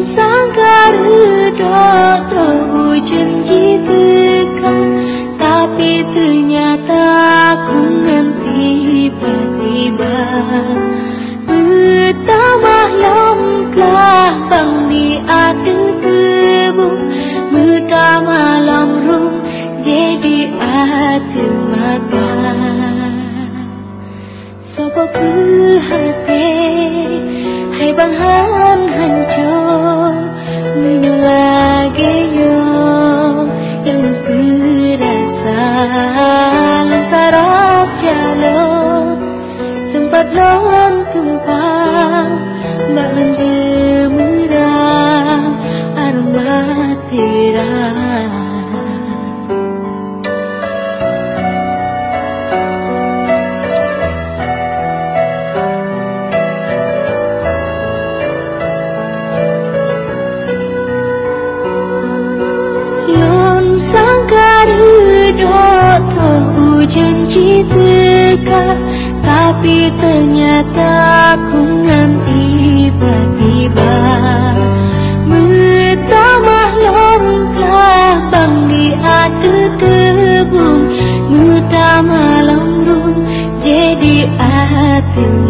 sangkar hendak terwujud kan, tapi ternyata aku nanti tiba-tiba hati mata Sopo ku hati Hai bang han hancur lagi nyo Yang ku rasa Lansarap jalo Tempat lon tumpang Mbak lanjut janji tegak Tapi ternyata ku nganti tiba-tiba. Metamah lomklah bang di ada debung Metamah lomrung jadi atung